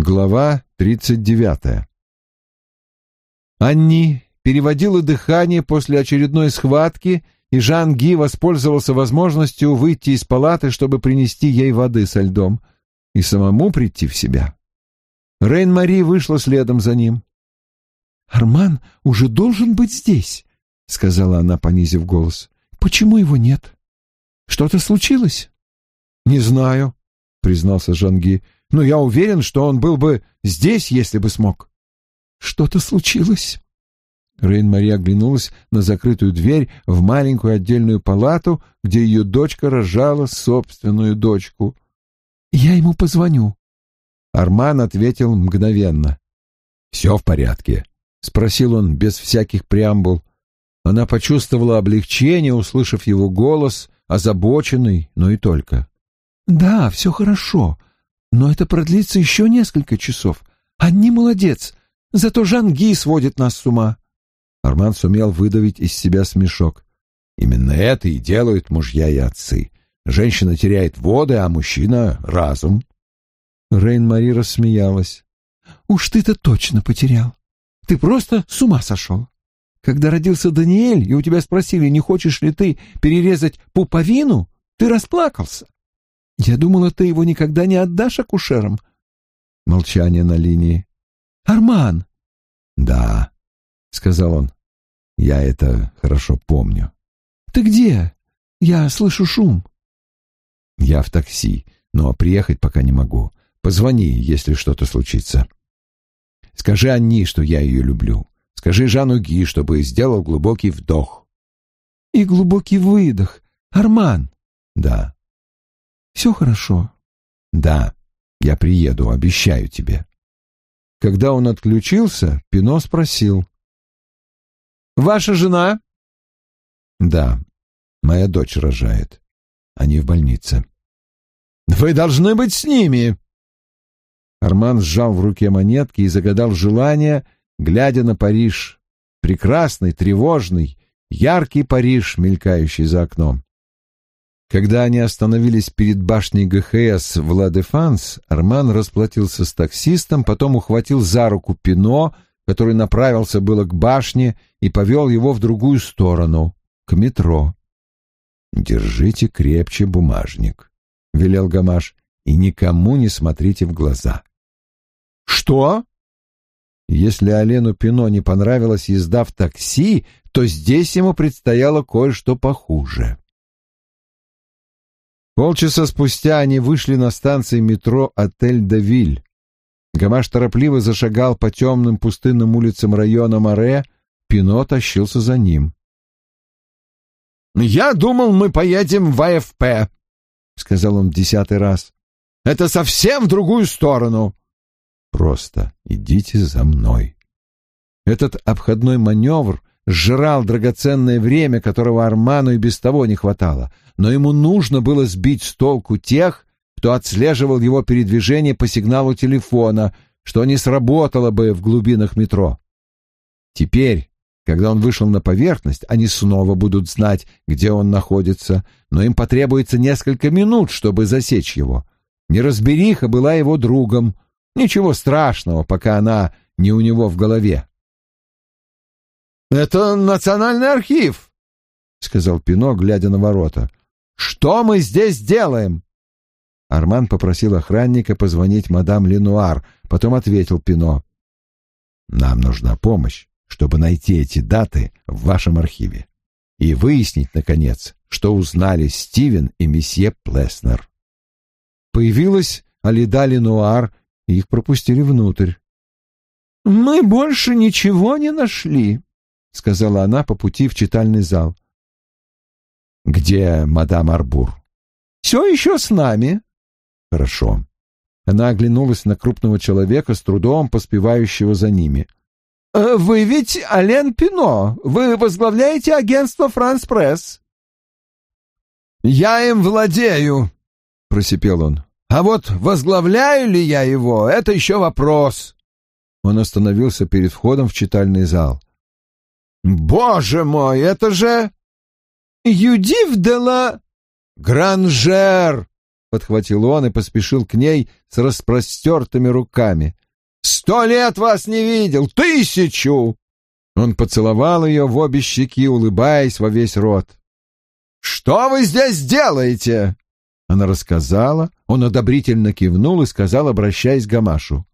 Глава 39. Анни переводила дыхание после очередной схватки, и Жан Ги воспользовался возможностью выйти из палаты, чтобы принести ей воды со льдом и самому прийти в себя. Рейн-Мари вышла следом за ним. «Арман уже должен быть здесь», — сказала она, понизив голос. «Почему его нет? Что-то случилось?» «Не знаю», — признался Жанги, — «но я уверен, что он был бы здесь, если бы смог». «Что-то случилось?» Рейн-Мари оглянулась на закрытую дверь в маленькую отдельную палату, где ее дочка рожала собственную дочку. «Я ему позвоню». Арман ответил мгновенно. «Все в порядке», — спросил он без всяких преамбул. Она почувствовала облегчение, услышав его голос, озабоченный, но и только. «Да, все хорошо, но это продлится еще несколько часов. Они молодец, зато Жанги сводит нас с ума». Арман сумел выдавить из себя смешок. «Именно это и делают мужья и отцы. Женщина теряет воды, а мужчина — разум». Рейн-Мари рассмеялась. «Уж ты-то точно потерял. Ты просто с ума сошел. Когда родился Даниэль, и у тебя спросили, не хочешь ли ты перерезать пуповину, ты расплакался. Я думала, ты его никогда не отдашь акушерам. Молчание на линии. Арман. Да, сказал он. Я это хорошо помню. Ты где? Я слышу шум. Я в такси, но приехать пока не могу. Позвони, если что-то случится. Скажи Анни, что я ее люблю. Скажи Жану Ги, чтобы сделал глубокий вдох. И глубокий выдох. Арман. Да. Все хорошо? Да, я приеду, обещаю тебе. Когда он отключился, Пино спросил. Ваша жена? Да, моя дочь рожает. Они в больнице. Вы должны быть с ними. Арман сжал в руке монетки и загадал желание, глядя на Париж. Прекрасный, тревожный, яркий Париж, мелькающий за окном. Когда они остановились перед башней ГХС в Ла-Дефанс, Арман расплатился с таксистом, потом ухватил за руку Пино, который направился было к башне, и повел его в другую сторону, к метро. «Держите крепче бумажник», — велел Гамаш, — «и никому не смотрите в глаза». «Что?» Если Олену Пино не понравилась езда в такси, то здесь ему предстояло кое-что похуже. Полчаса спустя они вышли на станции метро «Отель Давиль». Гамаш торопливо зашагал по темным пустынным улицам района Море, Пино тащился за ним. «Я думал, мы поедем в АФП», — сказал он в десятый раз. «Это совсем в другую сторону». «Просто идите за мной». Этот обходной маневр сжирал драгоценное время, которого Арману и без того не хватало, но ему нужно было сбить с толку тех, кто отслеживал его передвижение по сигналу телефона, что не сработало бы в глубинах метро. Теперь, когда он вышел на поверхность, они снова будут знать, где он находится, но им потребуется несколько минут, чтобы засечь его. Неразбериха была его другом. Ничего страшного, пока она не у него в голове. «Это национальный архив», — сказал Пино, глядя на ворота. «Что мы здесь делаем?» Арман попросил охранника позвонить мадам Ленуар, потом ответил Пино. «Нам нужна помощь, чтобы найти эти даты в вашем архиве и выяснить, наконец, что узнали Стивен и месье Плеснер». Появилась Алида Ленуар, и их пропустили внутрь. «Мы больше ничего не нашли», — сказала она по пути в читальный зал. «Где мадам Арбур?» «Все еще с нами». «Хорошо». Она оглянулась на крупного человека, с трудом поспевающего за ними. «Э, «Вы ведь Ален Пино. Вы возглавляете агентство «Франс Пресс». «Я им владею», — просипел он. «А вот возглавляю ли я его, это еще вопрос». Он остановился перед входом в читальный зал. «Боже мой, это же...» «Юдив де ла...» «Гранжер!» — подхватил он и поспешил к ней с распростертыми руками. «Сто лет вас не видел! Тысячу!» Он поцеловал ее в обе щеки, улыбаясь во весь рот. «Что вы здесь делаете?» Она рассказала, он одобрительно кивнул и сказал, обращаясь к Гамашу.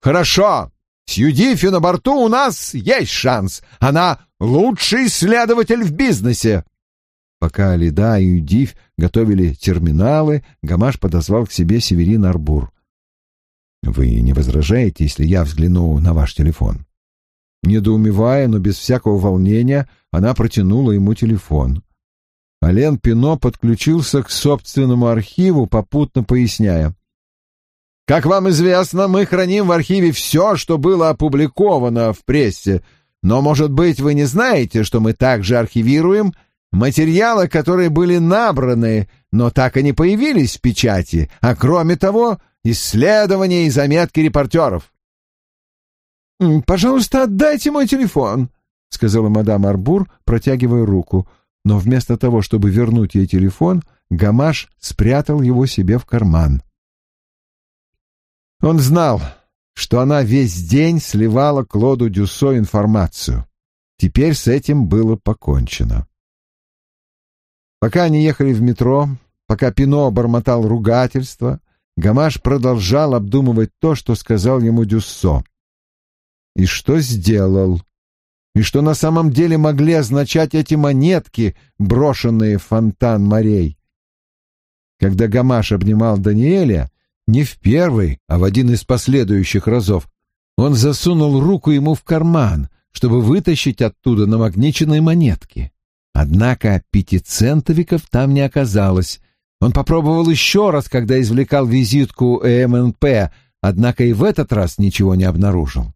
«Хорошо, с Юдифи на борту у нас есть шанс. Она лучший исследователь в бизнесе». Пока Алида и Юдиф готовили терминалы, Гамаш подозвал к себе Северин Арбур. «Вы не возражаете, если я взгляну на ваш телефон?» Недоумевая, но без всякого волнения, она протянула ему телефон. Ален Пино подключился к собственному архиву, попутно поясняя. «Как вам известно, мы храним в архиве все, что было опубликовано в прессе, но, может быть, вы не знаете, что мы также архивируем материалы, которые были набраны, но так и не появились в печати, а кроме того, исследования и заметки репортеров». «Пожалуйста, отдайте мой телефон», — сказала мадам Арбур, протягивая руку но вместо того, чтобы вернуть ей телефон, Гамаш спрятал его себе в карман. Он знал, что она весь день сливала Клоду Дюсо информацию. Теперь с этим было покончено. Пока они ехали в метро, пока Пино бормотал ругательство, Гамаш продолжал обдумывать то, что сказал ему Дюссо. И что сделал и что на самом деле могли означать эти монетки, брошенные в фонтан морей. Когда Гамаш обнимал Даниэля, не в первый, а в один из последующих разов, он засунул руку ему в карман, чтобы вытащить оттуда намагниченные монетки. Однако пятицентовиков там не оказалось. Он попробовал еще раз, когда извлекал визитку МНП, однако и в этот раз ничего не обнаружил.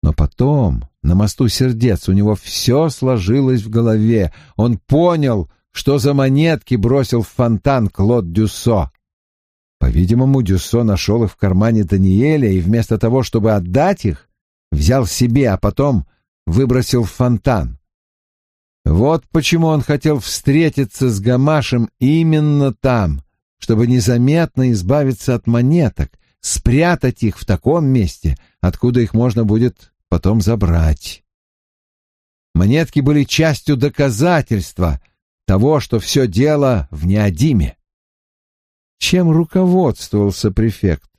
Но потом, на мосту сердец, у него все сложилось в голове. Он понял, что за монетки бросил в фонтан Клод Дюссо. По-видимому, Дюссо нашел их в кармане Даниэля и вместо того, чтобы отдать их, взял себе, а потом выбросил в фонтан. Вот почему он хотел встретиться с Гамашем именно там, чтобы незаметно избавиться от монеток, спрятать их в таком месте, откуда их можно будет потом забрать. Монетки были частью доказательства того, что все дело в неодиме. Чем руководствовался префект?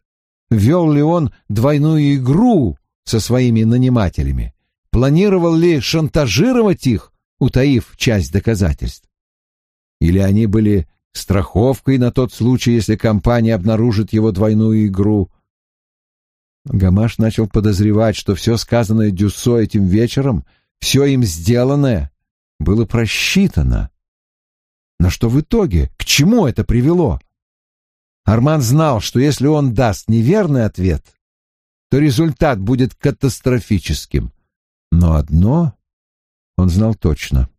Вел ли он двойную игру со своими нанимателями? Планировал ли шантажировать их, утаив часть доказательств? Или они были страховкой на тот случай, если компания обнаружит его двойную игру? Гамаш начал подозревать, что все сказанное Дюссо этим вечером, все им сделанное, было просчитано. Но что в итоге? К чему это привело? Арман знал, что если он даст неверный ответ, то результат будет катастрофическим. Но одно он знал точно.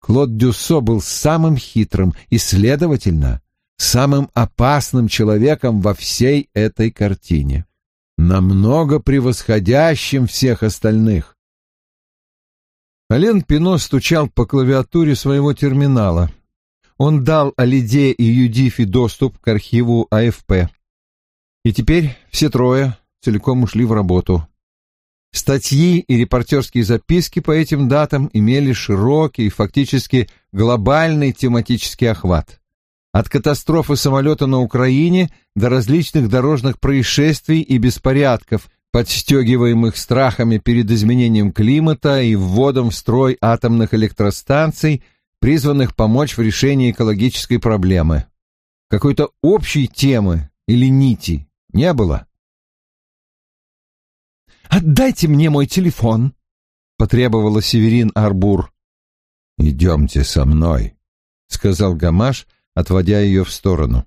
Клод Дюссо был самым хитрым и, следовательно, самым опасным человеком во всей этой картине намного превосходящим всех остальных. Ален Пино стучал по клавиатуре своего терминала. Он дал Алиде и Юдифи доступ к архиву АФП. И теперь все трое целиком ушли в работу. Статьи и репортерские записки по этим датам имели широкий, фактически глобальный тематический охват. От катастрофы самолета на Украине до различных дорожных происшествий и беспорядков, подстегиваемых страхами перед изменением климата и вводом в строй атомных электростанций, призванных помочь в решении экологической проблемы. Какой-то общей темы или нити не было. «Отдайте мне мой телефон», — потребовала Северин Арбур. «Идемте со мной», — сказал Гамаш, — отводя ее в сторону.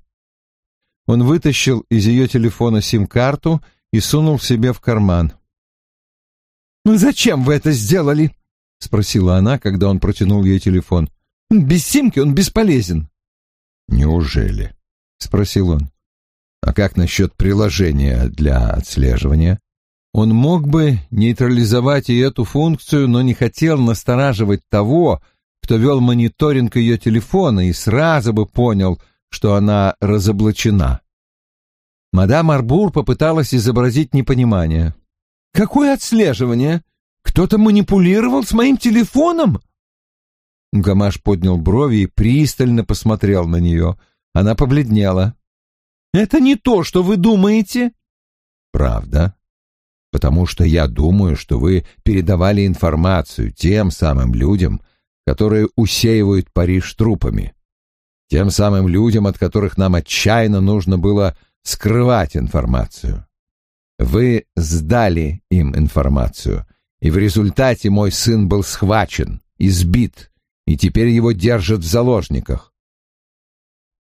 Он вытащил из ее телефона сим-карту и сунул себе в карман. «Ну зачем вы это сделали?» — спросила она, когда он протянул ей телефон. «Без симки он бесполезен». «Неужели?» — спросил он. «А как насчет приложения для отслеживания?» Он мог бы нейтрализовать и эту функцию, но не хотел настораживать того, кто вел мониторинг ее телефона и сразу бы понял, что она разоблачена. Мадам Арбур попыталась изобразить непонимание. «Какое отслеживание? Кто-то манипулировал с моим телефоном?» Гамаш поднял брови и пристально посмотрел на нее. Она побледнела. «Это не то, что вы думаете?» «Правда? Потому что я думаю, что вы передавали информацию тем самым людям, которые усеивают Париж трупами. Тем самым людям, от которых нам отчаянно нужно было скрывать информацию. Вы сдали им информацию, и в результате мой сын был схвачен, избит, и теперь его держат в заложниках.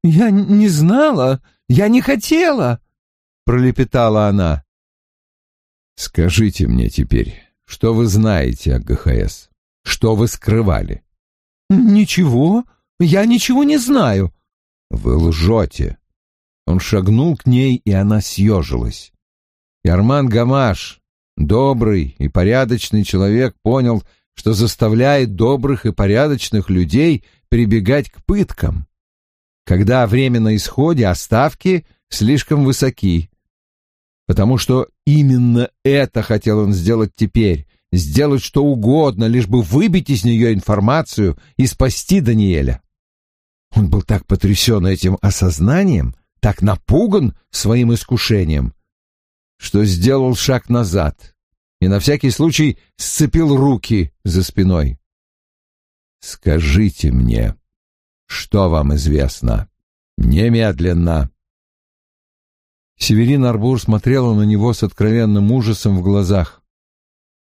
«Я не знала, я не хотела», — пролепетала она. «Скажите мне теперь, что вы знаете о ГХС? Что вы скрывали?» «Ничего, я ничего не знаю». «Вы лжете». Он шагнул к ней, и она съежилась. И Арман Гамаш, добрый и порядочный человек, понял, что заставляет добрых и порядочных людей прибегать к пыткам. Когда время на исходе, а ставки слишком высоки. Потому что именно это хотел он сделать теперь, сделать что угодно, лишь бы выбить из нее информацию и спасти Даниэля. Он был так потрясен этим осознанием, так напуган своим искушением, что сделал шаг назад и на всякий случай сцепил руки за спиной. «Скажите мне, что вам известно? Немедленно!» Северин Арбур смотрела на него с откровенным ужасом в глазах.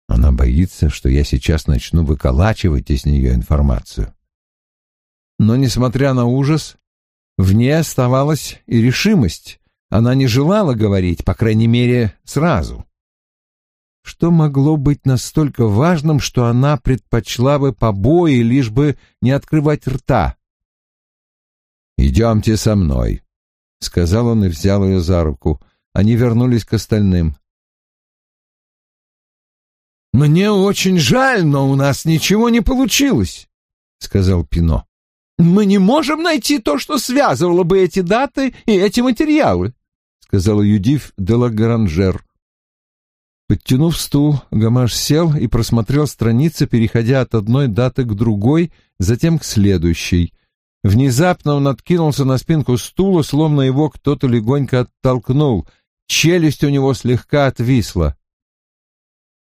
Она боится, что я сейчас начну выколачивать из нее информацию. Но, несмотря на ужас, в ней оставалась и решимость. Она не желала говорить, по крайней мере, сразу. Что могло быть настолько важным, что она предпочла бы побои, лишь бы не открывать рта? «Идемте со мной», — сказал он и взял ее за руку. Они вернулись к остальным. «Мне очень жаль, но у нас ничего не получилось», — сказал Пино. «Мы не можем найти то, что связывало бы эти даты и эти материалы», — сказала Юдив де Лагранжер. Подтянув стул, Гамаш сел и просмотрел страницы, переходя от одной даты к другой, затем к следующей. Внезапно он откинулся на спинку стула, словно его кто-то легонько оттолкнул. Челюсть у него слегка отвисла.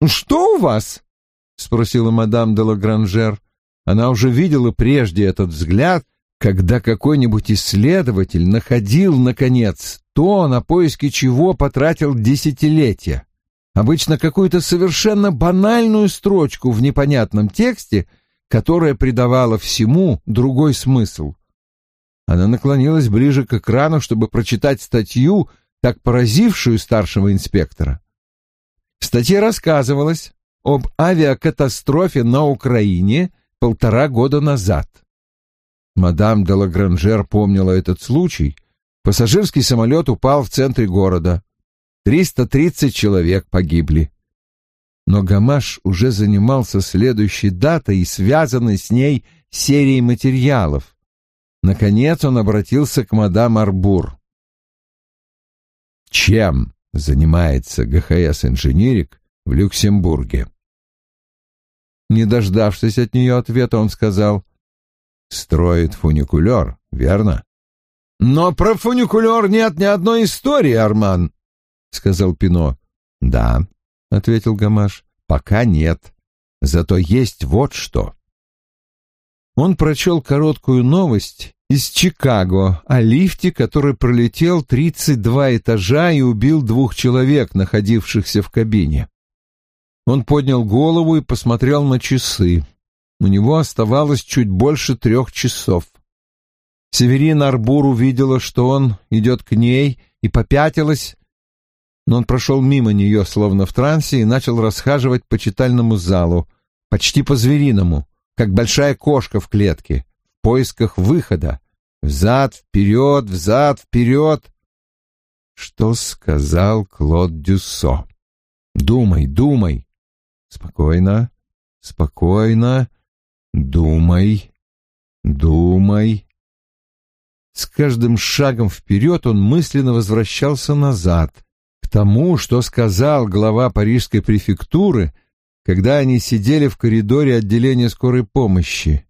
«Что у вас?» — спросила мадам де Лагранжер. Она уже видела прежде этот взгляд, когда какой-нибудь исследователь находил, наконец, то, на поиски чего потратил десятилетия. Обычно какую-то совершенно банальную строчку в непонятном тексте, которая придавала всему другой смысл. Она наклонилась ближе к экрану, чтобы прочитать статью, так поразившую старшего инспектора. В статье рассказывалось об авиакатастрофе на Украине полтора года назад. Мадам де Лагранжер помнила этот случай. Пассажирский самолет упал в центре города. 330 человек погибли. Но Гамаш уже занимался следующей датой и связанной с ней серией материалов. Наконец он обратился к мадам Арбур. «Чем занимается ГХС «Инженерик» в Люксембурге?» Не дождавшись от нее ответа, он сказал, «Строит фуникулер, верно?» «Но про фуникулер нет ни одной истории, Арман», — сказал Пино. «Да», — ответил Гамаш, — «пока нет. Зато есть вот что». Он прочел короткую новость из Чикаго о лифте, который пролетел 32 этажа и убил двух человек, находившихся в кабине. Он поднял голову и посмотрел на часы. У него оставалось чуть больше трех часов. Северин Арбур увидела, что он идет к ней, и попятилась, но он прошел мимо нее, словно в трансе, и начал расхаживать по читальному залу, почти по-звериному, как большая кошка в клетке, в поисках выхода. Взад, вперед, взад, вперед. Что сказал Клод Дюссо? Думай, думай. Спокойно, спокойно. Думай, думай. С каждым шагом вперед он мысленно возвращался назад, к тому, что сказал глава парижской префектуры, когда они сидели в коридоре отделения скорой помощи.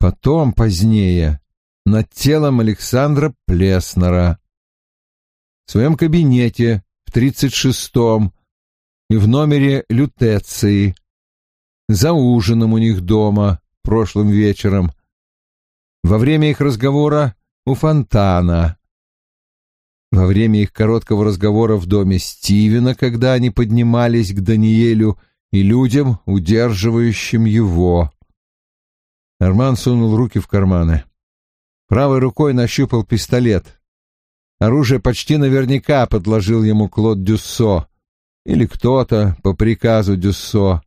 Потом, позднее, над телом Александра Плеснера. В своем кабинете в 36-м и в номере Лютеции, за ужином у них дома прошлым вечером, во время их разговора у фонтана, во время их короткого разговора в доме Стивена, когда они поднимались к Даниэлю и людям, удерживающим его. Арман сунул руки в карманы. Правой рукой нащупал пистолет. Оружие почти наверняка подложил ему Клод Дюссо. Или кто-то по приказу Дюссо.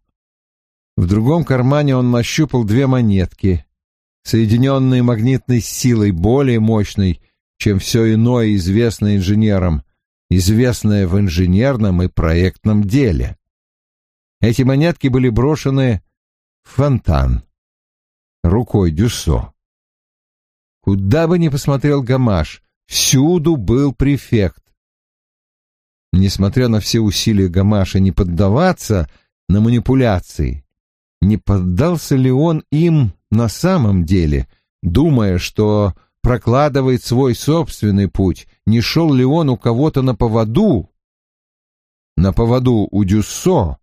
В другом кармане он нащупал две монетки, соединенные магнитной силой более мощной, чем все иное, известное инженерам, известное в инженерном и проектном деле. Эти монетки были брошены в фонтан рукой Дюссо. Куда бы ни посмотрел Гамаш, всюду был префект. Несмотря на все усилия Гамаша не поддаваться на манипуляции, не поддался ли он им на самом деле, думая, что прокладывает свой собственный путь, не шел ли он у кого-то на поводу? На поводу у Дюссо,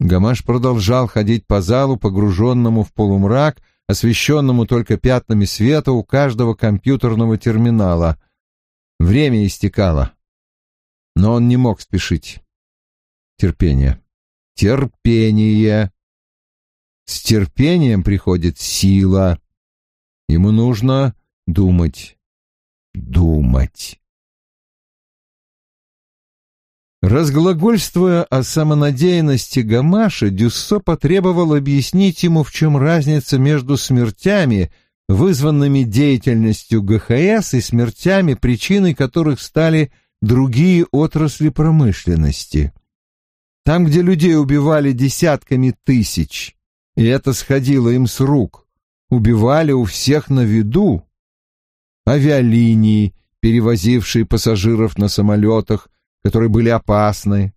Гамаш продолжал ходить по залу, погруженному в полумрак, освещенному только пятнами света у каждого компьютерного терминала. Время истекало. Но он не мог спешить. Терпение. Терпение. С терпением приходит сила. Ему нужно думать. Думать. Разглагольствуя о самонадеянности Гамаша, Дюссо потребовал объяснить ему, в чем разница между смертями, вызванными деятельностью ГХС, и смертями, причиной которых стали другие отрасли промышленности. Там, где людей убивали десятками тысяч, и это сходило им с рук, убивали у всех на виду. Авиалинии, перевозившие пассажиров на самолетах, которые были опасны,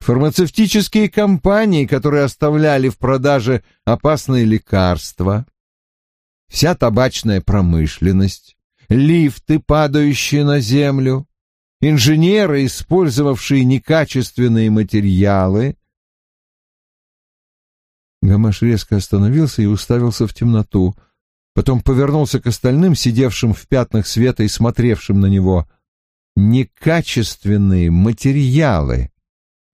фармацевтические компании, которые оставляли в продаже опасные лекарства, вся табачная промышленность, лифты, падающие на землю, инженеры, использовавшие некачественные материалы. Гамаш резко остановился и уставился в темноту, потом повернулся к остальным, сидевшим в пятнах света и смотревшим на него — некачественные материалы.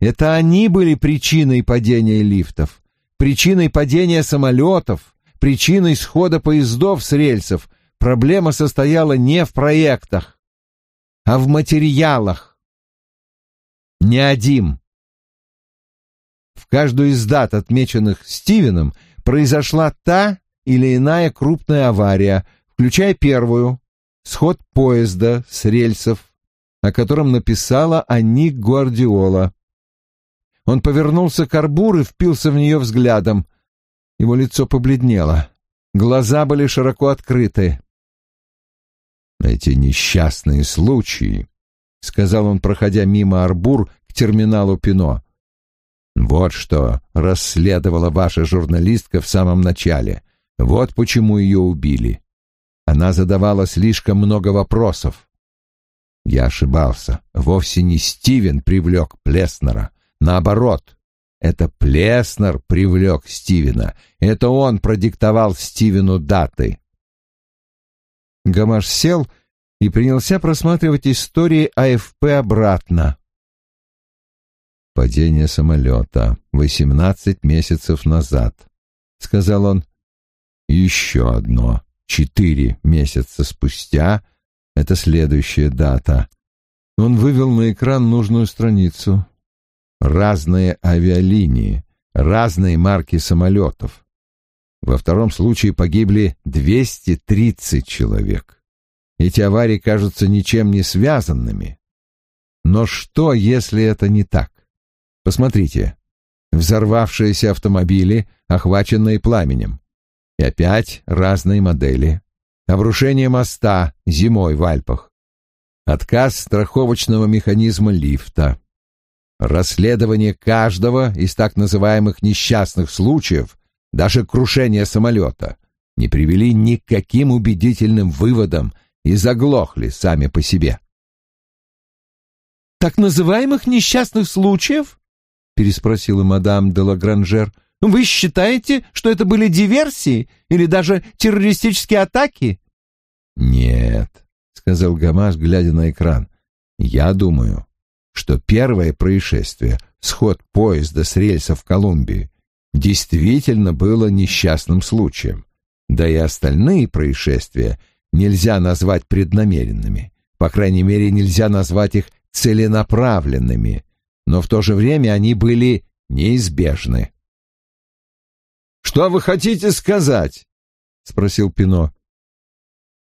Это они были причиной падения лифтов, причиной падения самолетов, причиной схода поездов с рельсов. Проблема состояла не в проектах, а в материалах. Не один. В каждую из дат, отмеченных Стивеном, произошла та или иная крупная авария, включая первую — сход поезда с рельсов о котором написала Анни Гвардиола. Он повернулся к Арбур и впился в нее взглядом. Его лицо побледнело. Глаза были широко открыты. «Эти несчастные случаи», — сказал он, проходя мимо Арбур к терминалу Пино. «Вот что расследовала ваша журналистка в самом начале. Вот почему ее убили. Она задавала слишком много вопросов. Я ошибался. Вовсе не Стивен привлек Плеснера. Наоборот, это Плеснер привлек Стивена. Это он продиктовал Стивену даты. Гамаш сел и принялся просматривать истории АФП обратно. «Падение самолета. Восемнадцать месяцев назад», — сказал он. «Еще одно. Четыре месяца спустя — это следующая дата. Он вывел на экран нужную страницу. Разные авиалинии, разные марки самолетов. Во втором случае погибли 230 человек. Эти аварии кажутся ничем не связанными. Но что, если это не так? Посмотрите. Взорвавшиеся автомобили, охваченные пламенем. И опять разные модели. обрушение моста зимой в Альпах, отказ страховочного механизма лифта, расследование каждого из так называемых несчастных случаев, даже крушение самолета, не привели ни к каким убедительным выводам и заглохли сами по себе. «Так называемых несчастных случаев?» — переспросила мадам де Лагранжер. «Вы считаете, что это были диверсии или даже террористические атаки?» «Нет», — сказал Гамаш, глядя на экран. «Я думаю, что первое происшествие, сход поезда с рельса в Колумбии, действительно было несчастным случаем. Да и остальные происшествия нельзя назвать преднамеренными. По крайней мере, нельзя назвать их целенаправленными, но в то же время они были неизбежны. «Что вы хотите сказать?» — спросил Пино.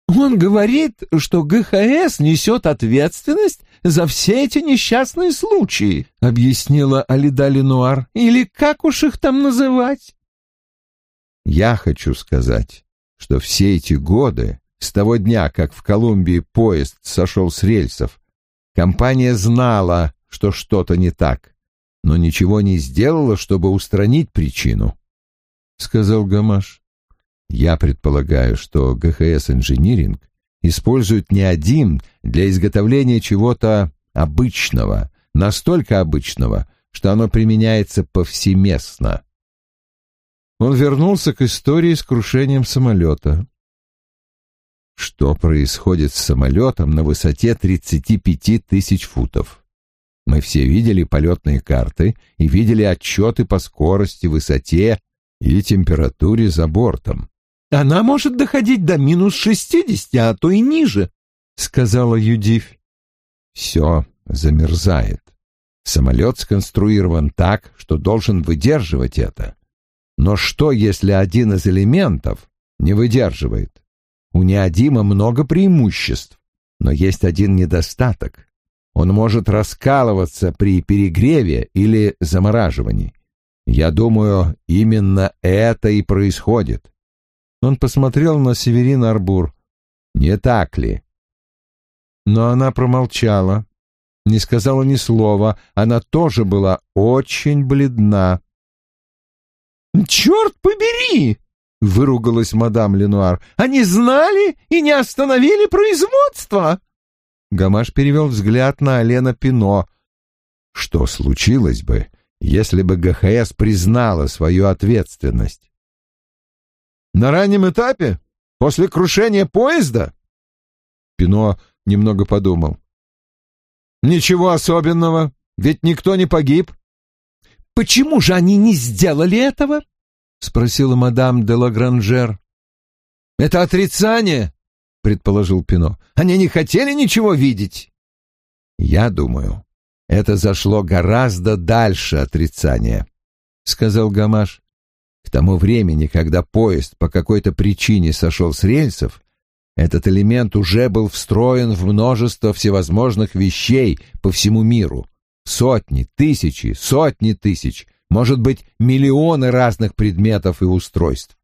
«Он говорит, что ГХС несет ответственность за все эти несчастные случаи», — объяснила Алида Ленуар. «Или как уж их там называть?» Я хочу сказать, что все эти годы, с того дня, как в Колумбии поезд сошел с рельсов, компания знала, что что-то не так, но ничего не сделала, чтобы устранить причину, — сказал Гамаш. Я предполагаю, что ГХС Инжиниринг использует не один для изготовления чего-то обычного, настолько обычного, что оно применяется повсеместно. Он вернулся к истории с крушением самолета. Что происходит с самолетом на высоте 35 тысяч футов? Мы все видели полетные карты и видели отчеты по скорости, высоте и температуре за бортом. «Она может доходить до минус шестидесяти, а то и ниже», — сказала Юдив. «Все замерзает. Самолет сконструирован так, что должен выдерживать это. Но что, если один из элементов не выдерживает? У неодима много преимуществ, но есть один недостаток. Он может раскалываться при перегреве или замораживании. Я думаю, именно это и происходит. Он посмотрел на Северин Арбур. Не так ли? Но она промолчала, не сказала ни слова. Она тоже была очень бледна. «Черт побери!» — выругалась мадам Ленуар. «Они знали и не остановили производство!» Гамаш перевел взгляд на Алена Пино. «Что случилось бы, если бы ГХС признала свою ответственность?» «На раннем этапе? После крушения поезда?» Пино немного подумал. «Ничего особенного, ведь никто не погиб. «Почему же они не сделали этого?» — спросила мадам де Лагранжер. «Это отрицание», — предположил Пино. «Они не хотели ничего видеть». «Я думаю, это зашло гораздо дальше отрицания», — сказал Гамаш. «К тому времени, когда поезд по какой-то причине сошел с рельсов, этот элемент уже был встроен в множество всевозможных вещей по всему миру. Сотни, тысячи, сотни тысяч, может быть, миллионы разных предметов и устройств.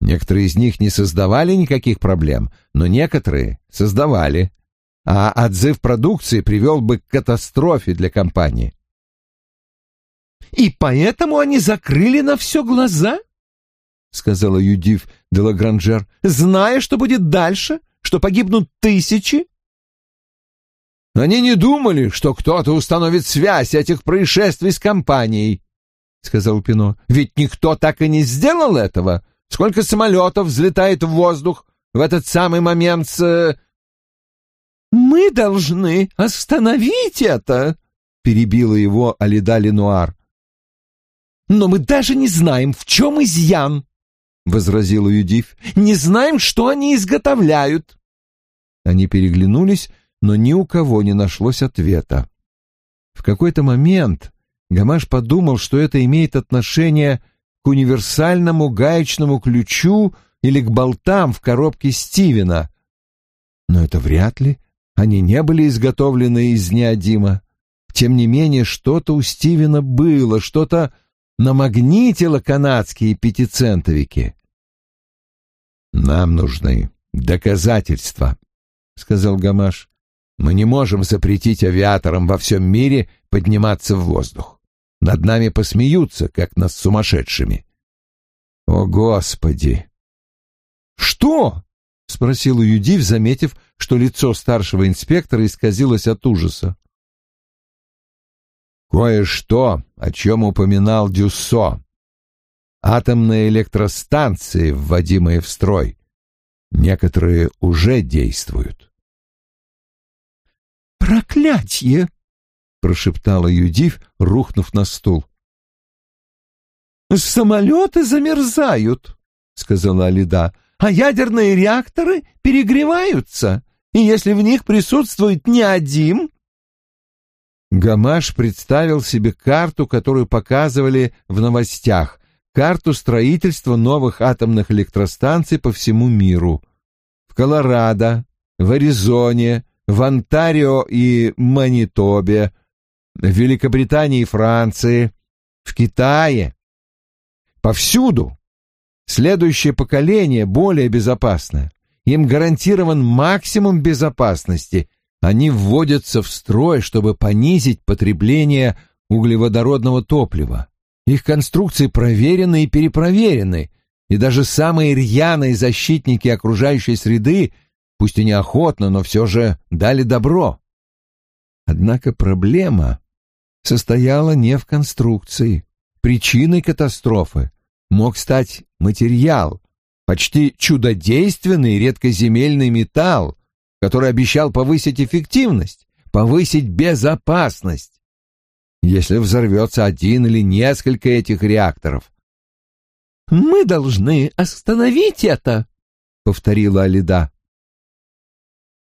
Некоторые из них не создавали никаких проблем, но некоторые создавали. А отзыв продукции привел бы к катастрофе для компании. «И поэтому они закрыли на все глаза?» — сказала Юдив де Лагранжер, — «зная, что будет дальше, что погибнут тысячи, они не думали, что кто-то установит связь этих происшествий с компанией, — сказал Пино. — Ведь никто так и не сделал этого. Сколько самолетов взлетает в воздух в этот самый момент с... — Мы должны остановить это, — перебила его Алида Ленуар. — Но мы даже не знаем, в чем изъян, — возразила Юдив. — Не знаем, что они изготовляют. Они переглянулись, но ни у кого не нашлось ответа. В какой-то момент Гамаш подумал, что это имеет отношение к универсальному гаечному ключу или к болтам в коробке Стивена. Но это вряд ли. Они не были изготовлены из неодима. Тем не менее, что-то у Стивена было, что-то намагнитило канадские пятицентовики. «Нам нужны «Доказательства», — сказал Гамаш. «Мы не можем запретить авиаторам во всем мире подниматься в воздух. Над нами посмеются, как над сумасшедшими». «О, Господи!» «Что?» — спросил Юдив, заметив, что лицо старшего инспектора исказилось от ужаса. «Кое-что, о чем упоминал Дюссо. Атомные электростанции, вводимые в строй. Некоторые уже действуют». «Проклятье!» — прошептала Юдив, рухнув на стул. «Самолеты замерзают», — сказала Алида, — «а ядерные реакторы перегреваются, и если в них присутствует не один...» Гамаш представил себе карту, которую показывали в новостях, карту строительства новых атомных электростанций по всему миру. В Колорадо, в Аризоне, в Онтарио и Манитобе, в Великобритании и Франции, в Китае. Повсюду. Следующее поколение более безопасное. Им гарантирован максимум безопасности. Они вводятся в строй, чтобы понизить потребление углеводородного топлива. Их конструкции проверены и перепроверены, и даже самые рьяные защитники окружающей среды – пусть и неохотно, но все же дали добро. Однако проблема состояла не в конструкции. Причиной катастрофы мог стать материал, почти чудодейственный редкоземельный металл, который обещал повысить эффективность, повысить безопасность. Если взорвется один или несколько этих реакторов. «Мы должны остановить это», — повторила Алида.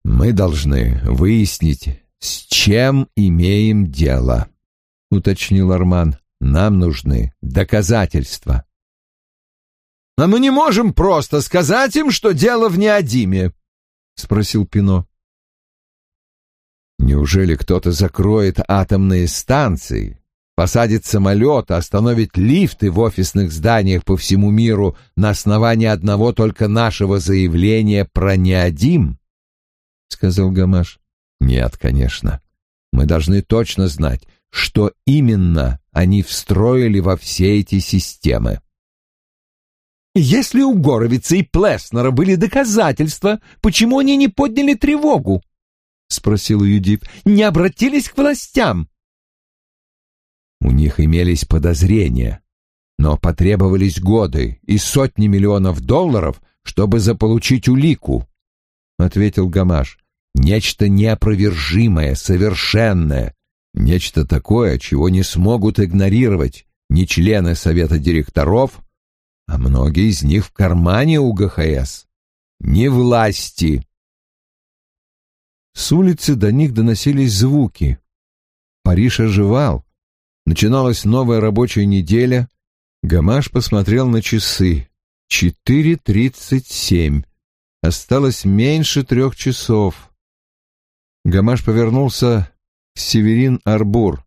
Мы должны выяснить, с чем имеем дело, уточнил Арман. Нам нужны доказательства. А мы не можем просто сказать им, что дело в неодиме, спросил Пино. Неужели кто-то закроет атомные станции, посадит самолет, остановит лифты в офисных зданиях по всему миру на основании одного только нашего заявления про неодим? — сказал Гамаш. «Нет, конечно. Мы должны точно знать, что именно они встроили во все эти системы». «Если у Горовица и Плеснера были доказательства, почему они не подняли тревогу?» — спросил Юдив. «Не обратились к властям?» У них имелись подозрения, но потребовались годы и сотни миллионов долларов, чтобы заполучить улику. — ответил Гамаш. «Нечто неопровержимое, совершенное, нечто такое, чего не смогут игнорировать ни члены совета директоров, а многие из них в кармане у ГХС, ни власти». С улицы до них доносились звуки. Париж оживал. Начиналась новая рабочая неделя. Гамаш посмотрел на часы. Четыре тридцать семь. Осталось меньше трех часов. Гамаш повернулся к Северин-Арбур.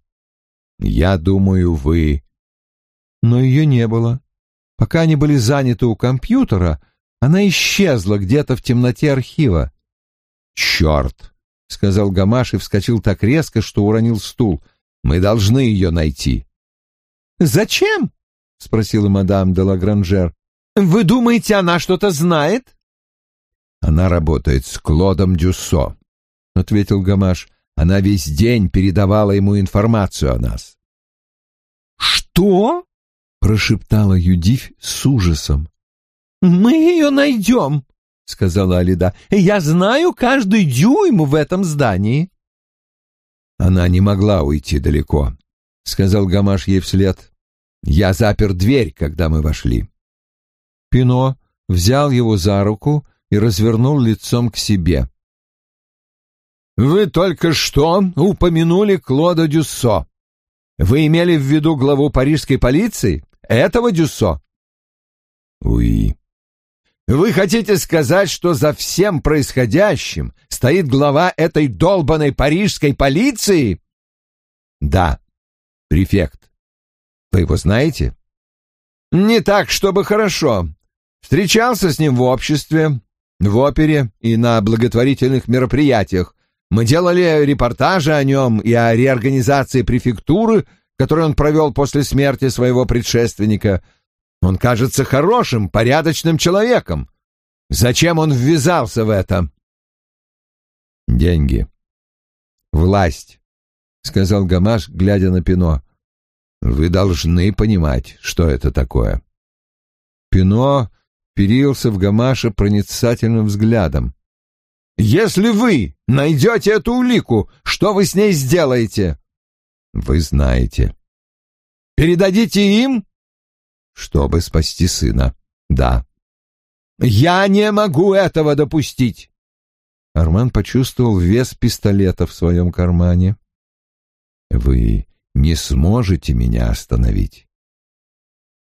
«Я думаю, вы...» Но ее не было. Пока они были заняты у компьютера, она исчезла где-то в темноте архива. «Черт!» — сказал Гамаш и вскочил так резко, что уронил стул. «Мы должны ее найти». «Зачем?» — спросила мадам де Лагранжер. «Вы думаете, она что-то знает?» Она работает с Клодом Дюссо, — ответил Гамаш. Она весь день передавала ему информацию о нас. «Что?» — прошептала Юдив с ужасом. «Мы ее найдем», — сказала Алида. «Я знаю каждый дюйм в этом здании». Она не могла уйти далеко, — сказал Гамаш ей вслед. Я запер дверь, когда мы вошли. Пино взял его за руку и развернул лицом к себе. «Вы только что упомянули Клода Дюссо. Вы имели в виду главу парижской полиции? Этого Дюссо?» «Уи». «Вы хотите сказать, что за всем происходящим стоит глава этой долбанной парижской полиции?» «Да, префект. Вы его знаете?» «Не так, чтобы хорошо. Встречался с ним в обществе, в опере и на благотворительных мероприятиях. Мы делали репортажи о нем и о реорганизации префектуры, которую он провел после смерти своего предшественника. Он кажется хорошим, порядочным человеком. Зачем он ввязался в это? Деньги. Власть, — сказал Гамаш, глядя на Пино. Вы должны понимать, что это такое. Пино вперился в Гамаша проницательным взглядом. «Если вы найдете эту улику, что вы с ней сделаете?» «Вы знаете». «Передадите им?» «Чтобы спасти сына, да». «Я не могу этого допустить!» Арман почувствовал вес пистолета в своем кармане. «Вы не сможете меня остановить».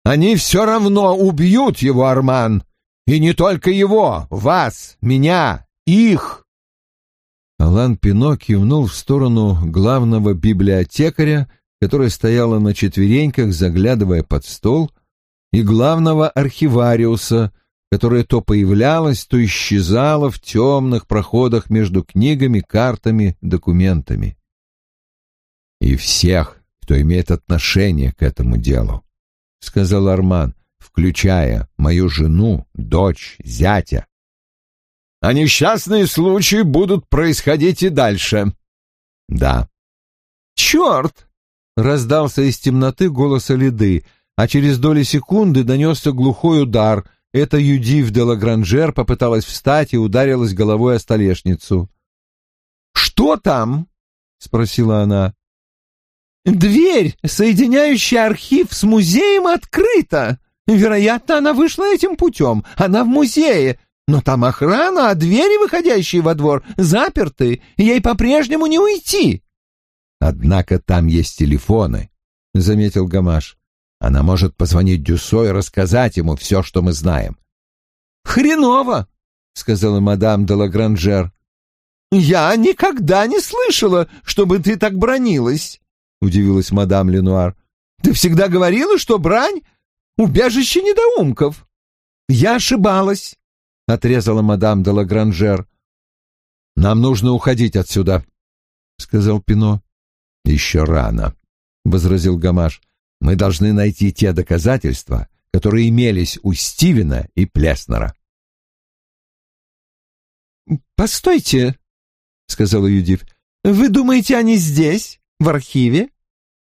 «Они все равно убьют его, Арман! И не только его, вас, меня, их!» Алан Пино кивнул в сторону главного библиотекаря, которая стояла на четвереньках, заглядывая под стол, и главного архивариуса, которая то появлялась, то исчезала в темных проходах между книгами, картами, документами. «И всех, кто имеет отношение к этому делу», — сказал Арман, включая мою жену, дочь, зятя. «А несчастные случаи будут происходить и дальше». «Да». «Черт!» — раздался из темноты голос Алиды, а через доли секунды донесся глухой удар. Это Юдив де Лагранжер попыталась встать и ударилась головой о столешницу. «Что там?» — спросила она. «Дверь, соединяющая архив с музеем, открыта. Вероятно, она вышла этим путем. Она в музее. Но там охрана, а двери, выходящие во двор, заперты. Ей по-прежнему не уйти». «Однако там есть телефоны», — заметил Гамаш. Она может позвонить Дюсо и рассказать ему все, что мы знаем. «Хреново!» — сказала мадам де Лагранжер. «Я никогда не слышала, чтобы ты так бронилась», — удивилась мадам Ленуар. «Ты всегда говорила, что брань — убежище недоумков». «Я ошибалась», — отрезала мадам де Лагранжер. «Нам нужно уходить отсюда», — сказал Пино. «Еще рано», — возразил Гамаш. Мы должны найти те доказательства, которые имелись у Стивена и Плеснера. «Постойте», — сказала Юдив, — «вы думаете, они здесь, в архиве?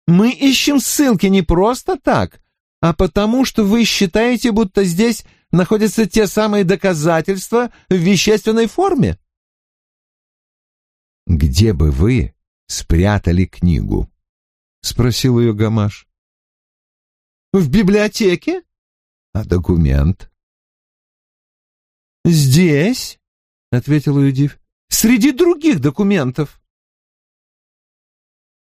Мы ищем ссылки не просто так, а потому что вы считаете, будто здесь находятся те самые доказательства в вещественной форме». «Где бы вы спрятали книгу?» — спросил ее Гамаш. В библиотеке? А документ? Здесь, ответил Юдив, среди других документов.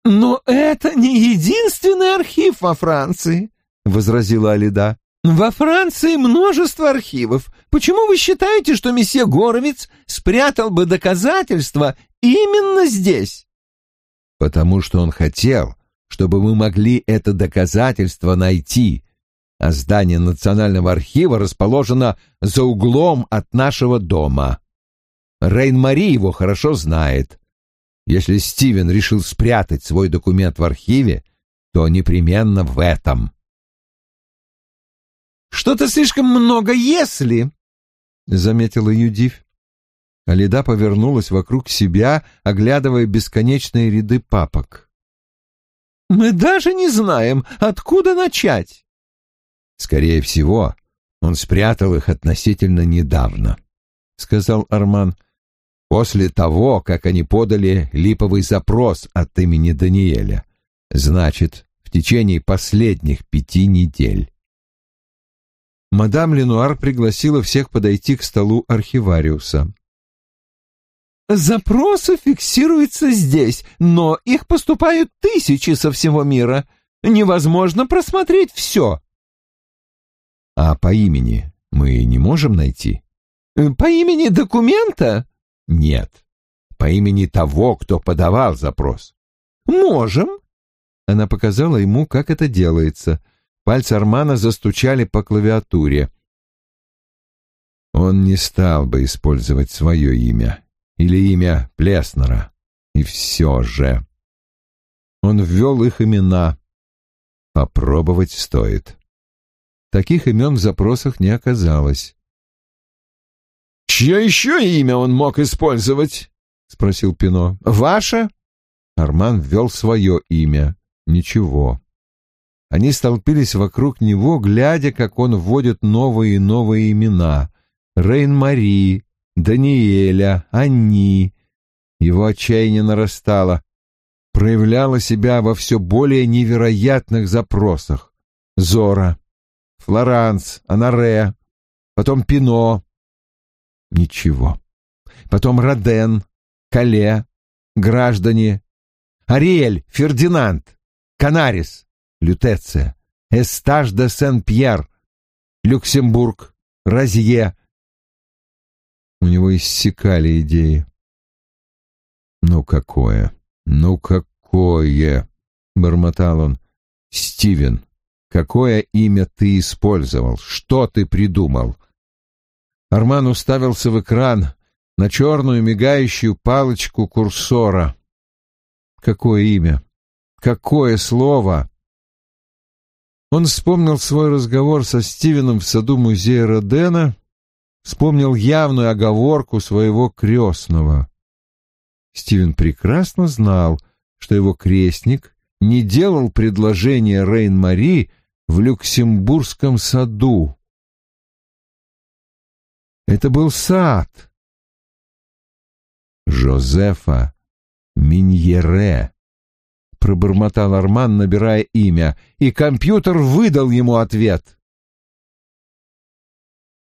Но это не единственный архив во Франции, возразила Алида. Во Франции множество архивов. Почему вы считаете, что месье Горовец спрятал бы доказательства именно здесь? Потому что он хотел, чтобы мы могли это доказательство найти, а здание Национального архива расположено за углом от нашего дома. Рейн-Мари его хорошо знает. Если Стивен решил спрятать свой документ в архиве, то непременно в этом. «Что-то слишком много «если», — заметила Юдив. Алида повернулась вокруг себя, оглядывая бесконечные ряды папок. Мы даже не знаем, откуда начать. Скорее всего, он спрятал их относительно недавно, сказал Арман. После того, как они подали липовый запрос от имени Даниэля. Значит, в течение последних пяти недель. Мадам Ленуар пригласила всех подойти к столу архивариуса. Запросы фиксируются здесь, но их поступают тысячи со всего мира. Невозможно просмотреть все. А по имени мы не можем найти? По имени документа? Нет. По имени того, кто подавал запрос. Можем. Она показала ему, как это делается. Пальцы Армана застучали по клавиатуре. Он не стал бы использовать свое имя или имя Плеснера. И все же... Он ввел их имена. Попробовать стоит. Таких имен в запросах не оказалось. «Чье еще имя он мог использовать?» — спросил Пино. «Ваше?» Арман ввел свое имя. Ничего. Они столпились вокруг него, глядя, как он вводит новые и новые имена. Рейн-Мари, Даниэля, Анни. Его отчаяние нарастало, проявляло себя во все более невероятных запросах. Зора, Флоранс, Анаре, потом Пино. Ничего. Потом Роден, Кале, граждане, Ариэль, Фердинанд, Канарис, Лютеция, Эстаж де Сен-Пьер, Люксембург, Розье. У него иссякали идеи. «Ну какое? Ну какое?» — бормотал он. «Стивен, какое имя ты использовал? Что ты придумал?» Арман уставился в экран на черную мигающую палочку курсора. Какое имя? Какое слово? Он вспомнил свой разговор со Стивеном в саду музея Родена, вспомнил явную оговорку своего крестного. Стивен прекрасно знал, что его крестник не делал предложение Рейн-Мари в Люксембургском саду. Это был сад. Жозефа Миньере пробормотал Арман, набирая имя, и компьютер выдал ему ответ.